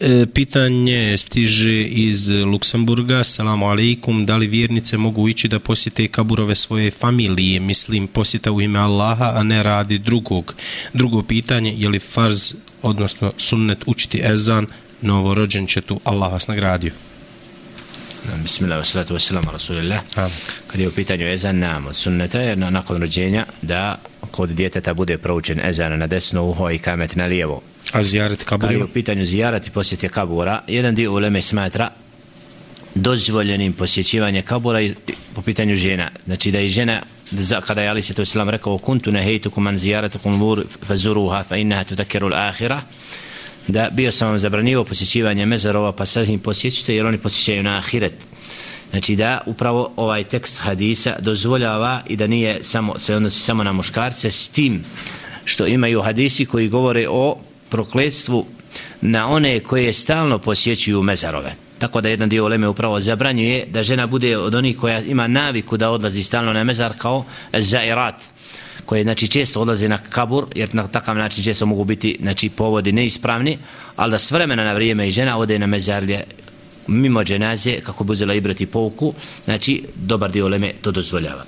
E, pitanje stiže iz Luksemburga. Salamu alaikum. Da li vjernice mogu ići da posjete kaburove svoje familije? Mislim, posjeta u ime Allaha, a ne radi drugog. Drugo pitanje, je li farz, odnosno sunnet, učiti ezan, novorođen će tu Allah vas nagradio? Bismillah, wassalatu wassalamu rasulillah. Kad je u pitanju ezan, nam od sunneta je na, nakon rođenja da kod djeteta bude proučen ezan na desno uho i kamet na lijevo. A zijarat kabura? Kad je u pitanju zijarat i posjetje kabura, jedan dio uleme smatra dozvoljenim posjećivanje kabura i po pitanju žena. Znači da je žena za, kada je Ali se to islam rekao kuntu nehejtukum man zijaratukum vur fazuruha fa innaha tudakiru l-ahira da bio sam vam zabranio posjećivanje mezarova pa sad im posjećite jer oni posjećaju na ahiret. Znači da upravo ovaj tekst hadisa dozvoljava i da nije samo se odnosi samo na muškarce s tim što imaju hadisi koji govore o prokletstvu na one koje stalno posjećuju mezarove. Tako da jedan dio uleme upravo zabranjuje da žena bude od onih koja ima naviku da odlazi stalno na mezar kao zairat koje znači često odlaze na kabur jer na takav način često mogu biti znači povodi neispravni ali da s vremena na vrijeme i žena ode na mezarlje mimo dženaze kako bi uzela ibrati pouku znači dobar dio leme to dozvoljava.